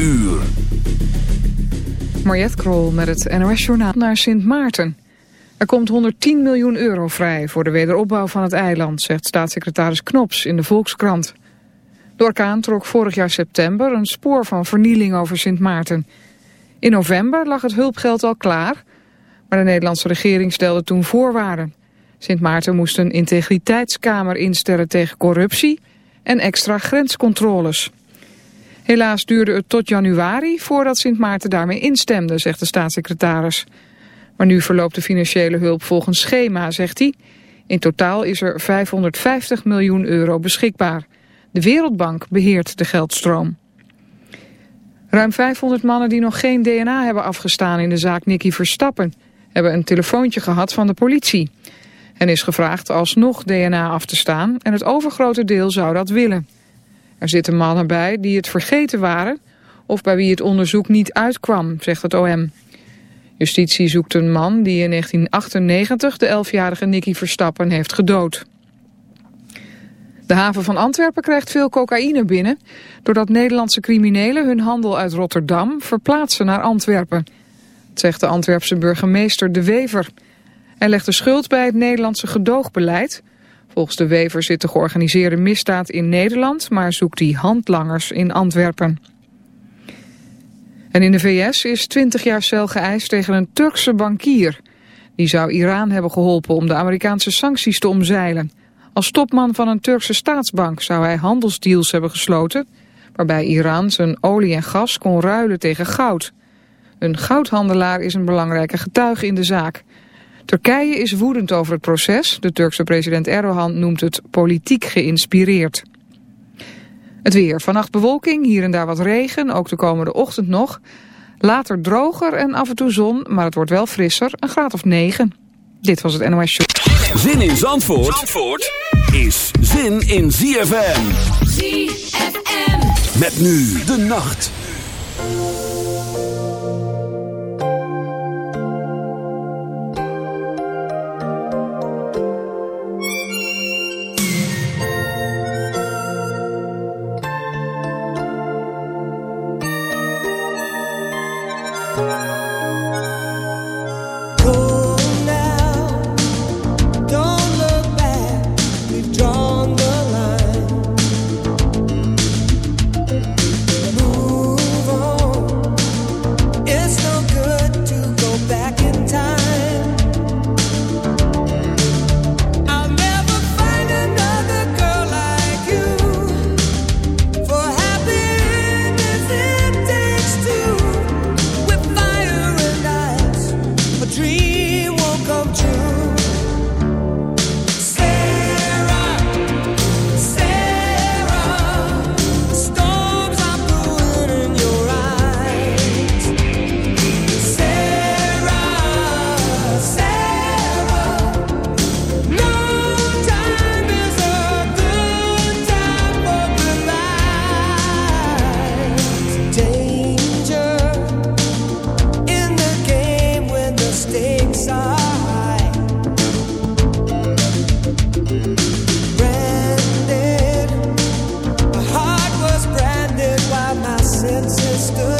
uur. Mariette Krol met het NOS Journaal naar Sint Maarten. Er komt 110 miljoen euro vrij voor de wederopbouw van het eiland, zegt staatssecretaris Knops in de Volkskrant. De orkaan trok vorig jaar september een spoor van vernieling over Sint Maarten. In november lag het hulpgeld al klaar, maar de Nederlandse regering stelde toen voorwaarden. Sint Maarten moest een integriteitskamer instellen tegen corruptie en extra grenscontroles. Helaas duurde het tot januari voordat Sint Maarten daarmee instemde, zegt de staatssecretaris. Maar nu verloopt de financiële hulp volgens schema, zegt hij. In totaal is er 550 miljoen euro beschikbaar. De Wereldbank beheert de geldstroom. Ruim 500 mannen die nog geen DNA hebben afgestaan in de zaak Nicky Verstappen... hebben een telefoontje gehad van de politie. En is gevraagd alsnog DNA af te staan en het overgrote deel zou dat willen. Er zitten mannen bij die het vergeten waren of bij wie het onderzoek niet uitkwam, zegt het OM. Justitie zoekt een man die in 1998 de 11-jarige Nicky Verstappen heeft gedood. De haven van Antwerpen krijgt veel cocaïne binnen... doordat Nederlandse criminelen hun handel uit Rotterdam verplaatsen naar Antwerpen. Dat zegt de Antwerpse burgemeester De Wever. Hij legt de schuld bij het Nederlandse gedoogbeleid... Volgens de Wever zit de georganiseerde misdaad in Nederland, maar zoekt die handlangers in Antwerpen. En in de VS is 20 jaar cel geëist tegen een Turkse bankier. Die zou Iran hebben geholpen om de Amerikaanse sancties te omzeilen. Als topman van een Turkse staatsbank zou hij handelsdeals hebben gesloten... waarbij Iran zijn olie en gas kon ruilen tegen goud. Een goudhandelaar is een belangrijke getuige in de zaak... Turkije is woedend over het proces. De Turkse president Erdogan noemt het politiek geïnspireerd. Het weer. Vannacht bewolking, hier en daar wat regen, ook de komende ochtend nog. Later droger en af en toe zon, maar het wordt wel frisser, een graad of 9. Dit was het NOS Show. Zin in Zandvoort, Zandvoort is zin in ZFM. ZFM. Met nu de nacht. understood.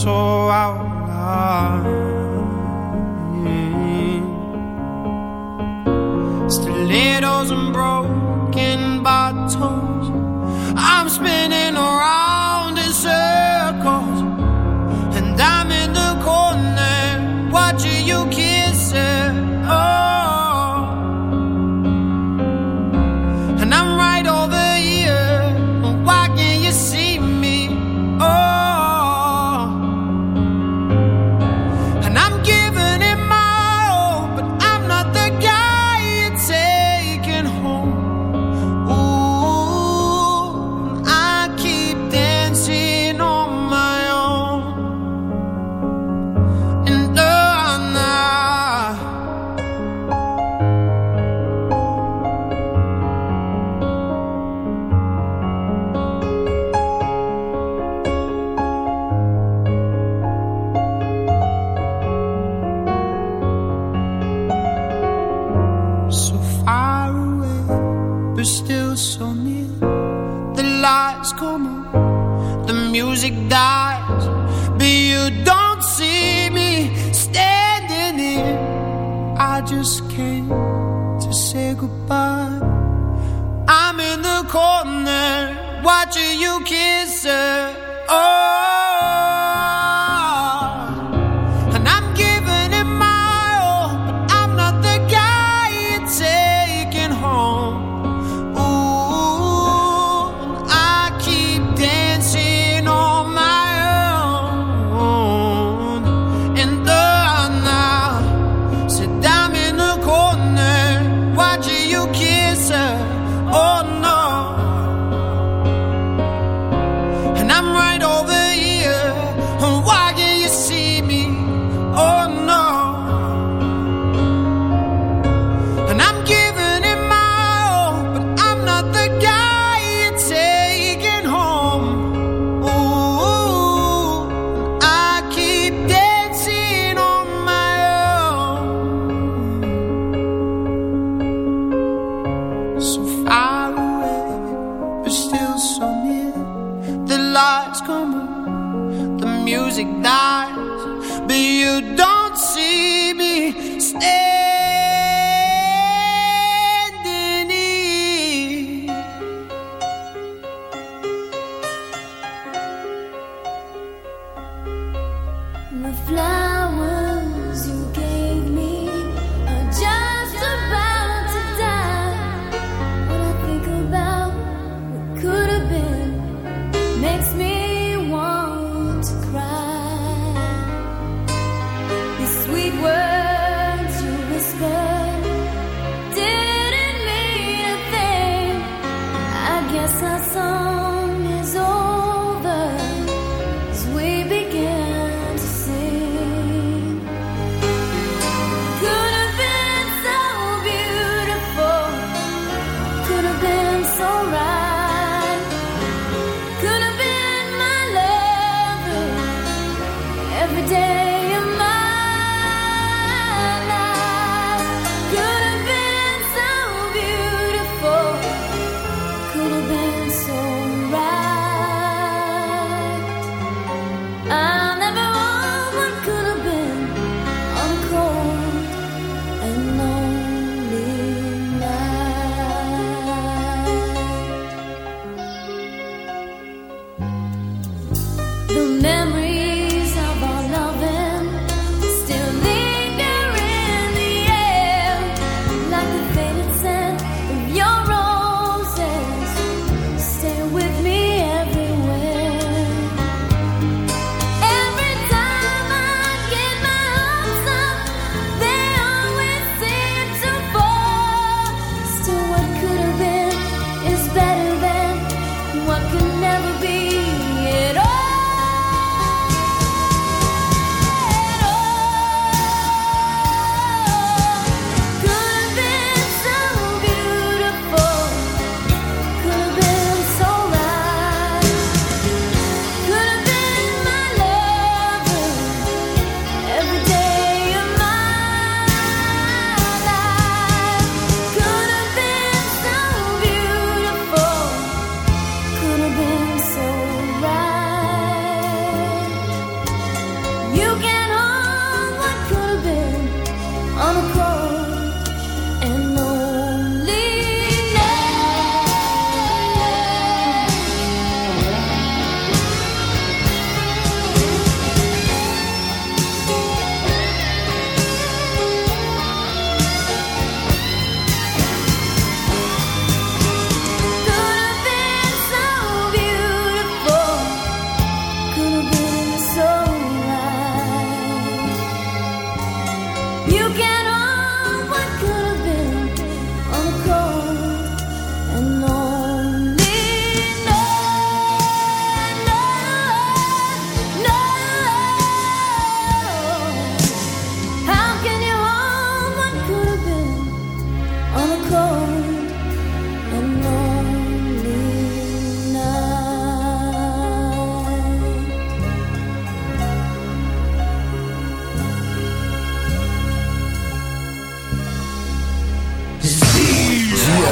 so out.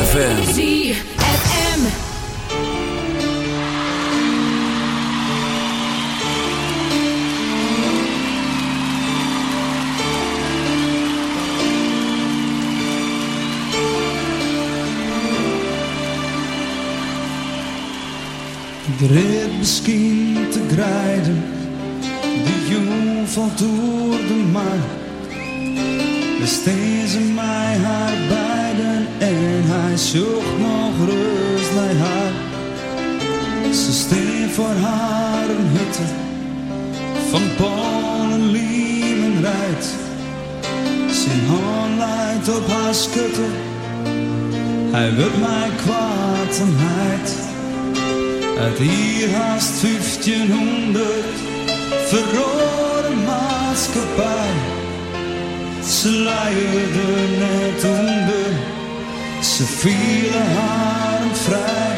ZFM. ZFM. Ik reed misschien te grijden, de jong valt door de maan. Besteed ze mij haar beiden en hij zocht nog rust bij haar. Ze steen voor haar een hutte van Polen, Liemen rijdt. Zijn hand leidt op haar schutte, hij wil mij kwaad en. Uit hier haast 1500 verrode maatschappij. Ze leiden net onder, ze vielen haar vrij.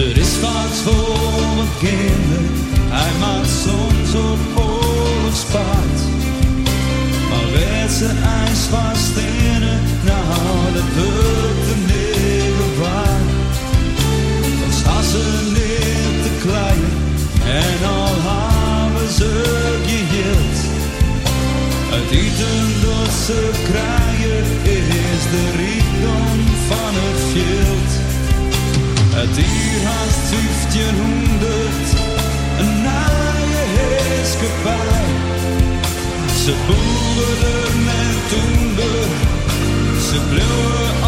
Er is wat voor kinderen, hij maakt soms op oorlogspaard. Maar werd ze ijs vast in het, nou dat wordt de negen waard ze neer te klein en al hebben ze geheeld. Het eten dat ze krijgen is de rijkdom van het veld. Het hier haast 1500, een naaie heerskepaar. Ze boeren en toender, ze bleven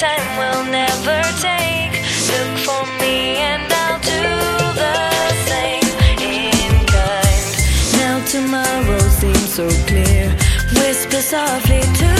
time will never take. Look for me and I'll do the same in kind. Now tomorrow seems so clear. Whisper softly to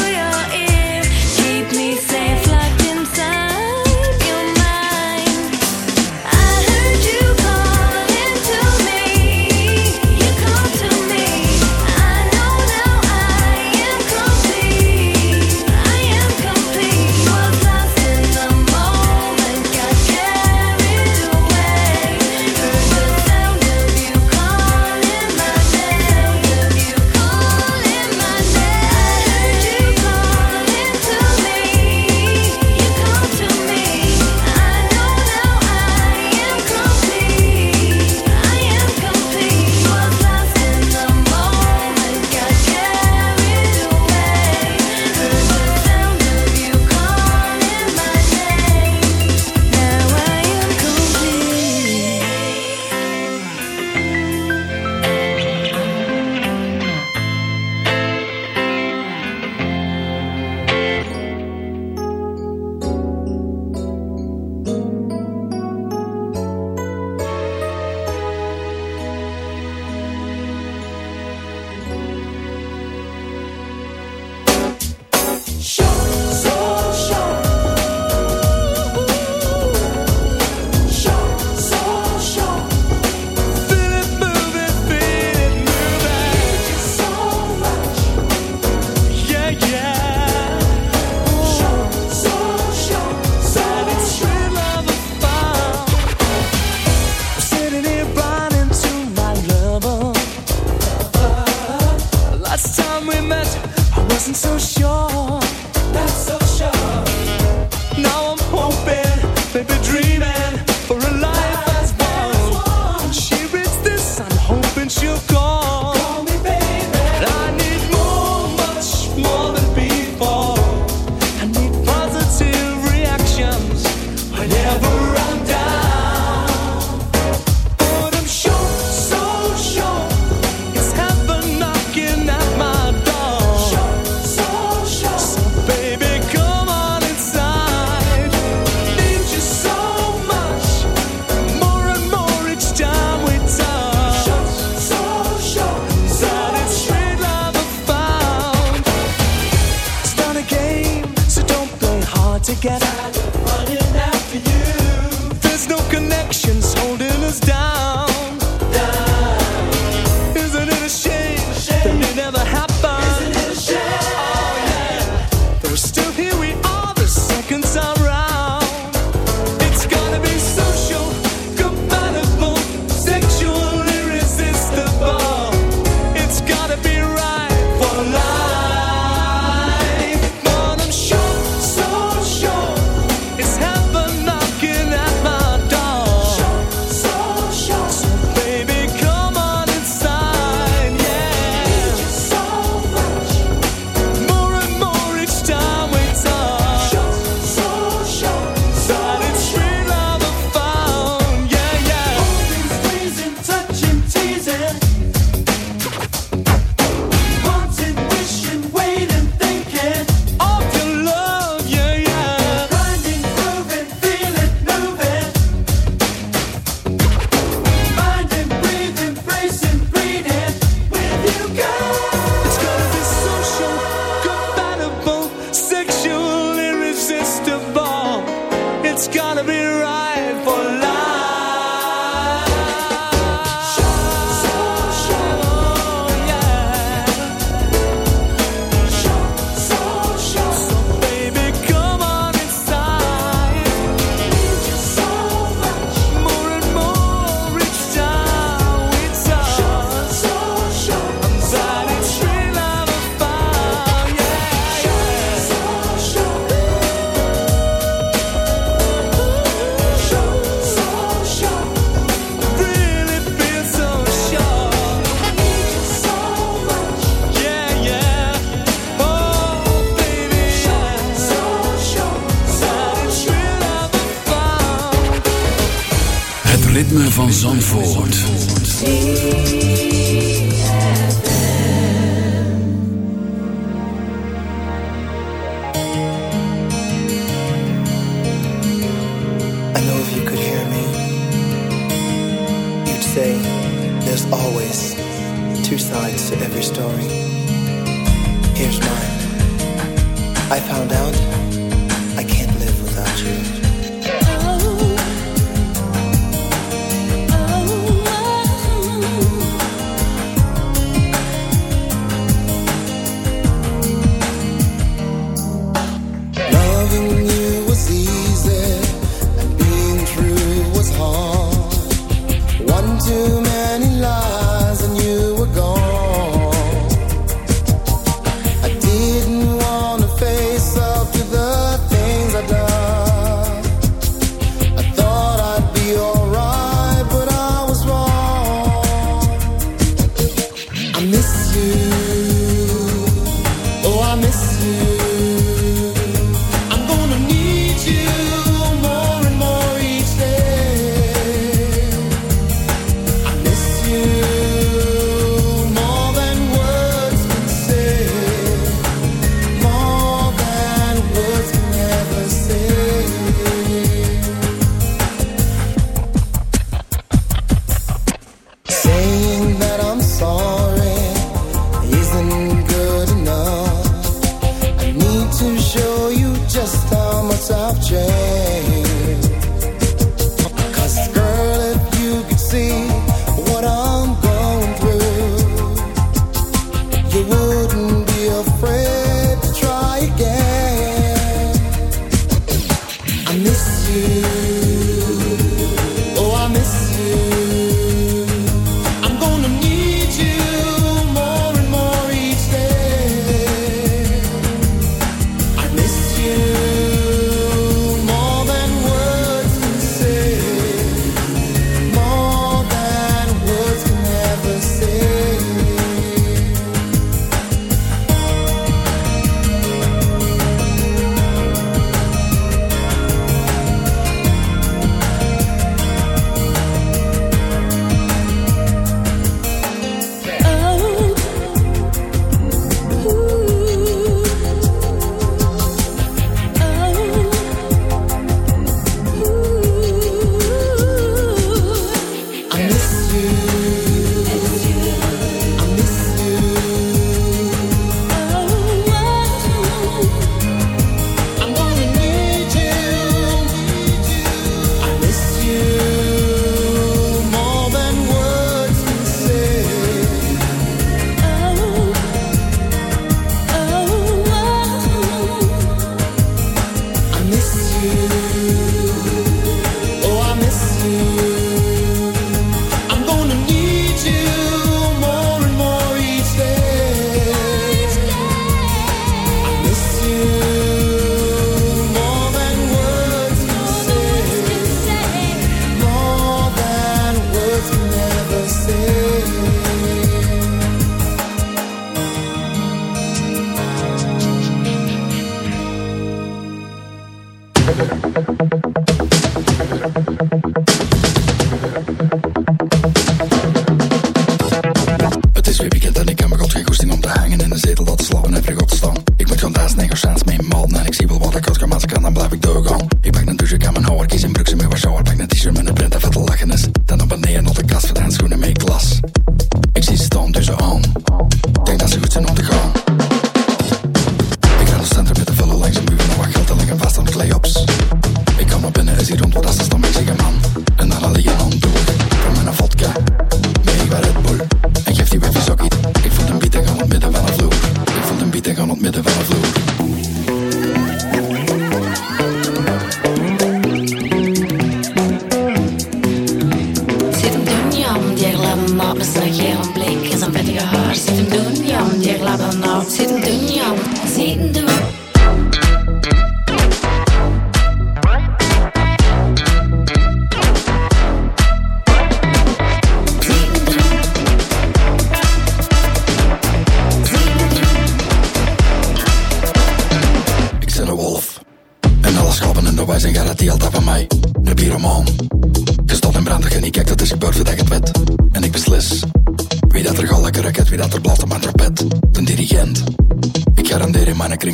promise like yeah, I'm blinking.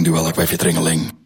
doe bij een kwijfje.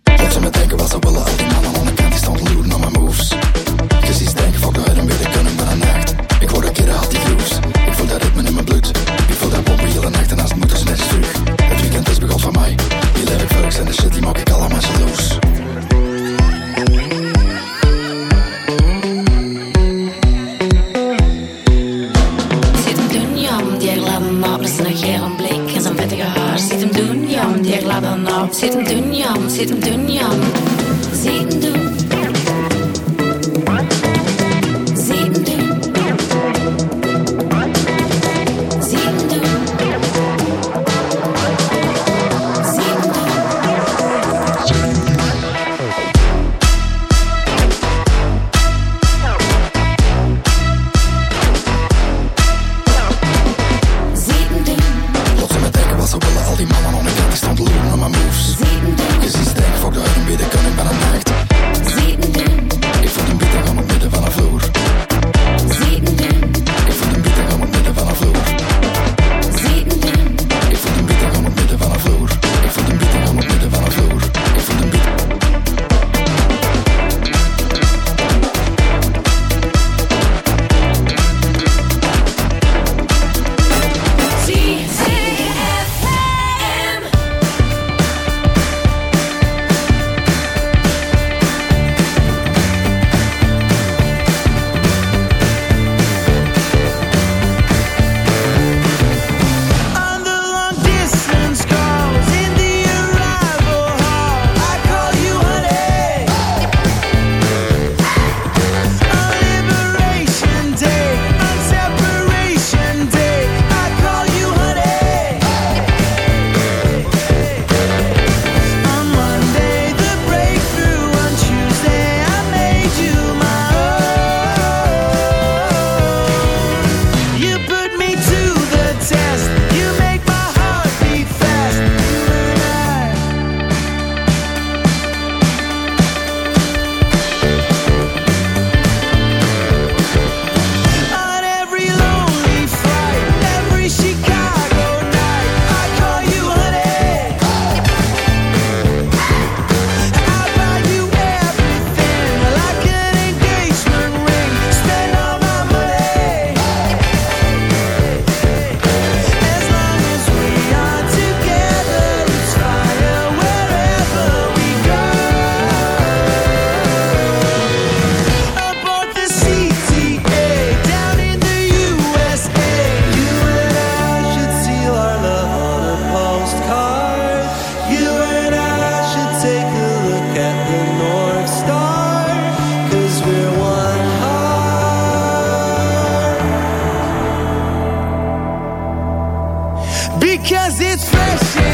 because it's fresh.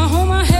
I hold my head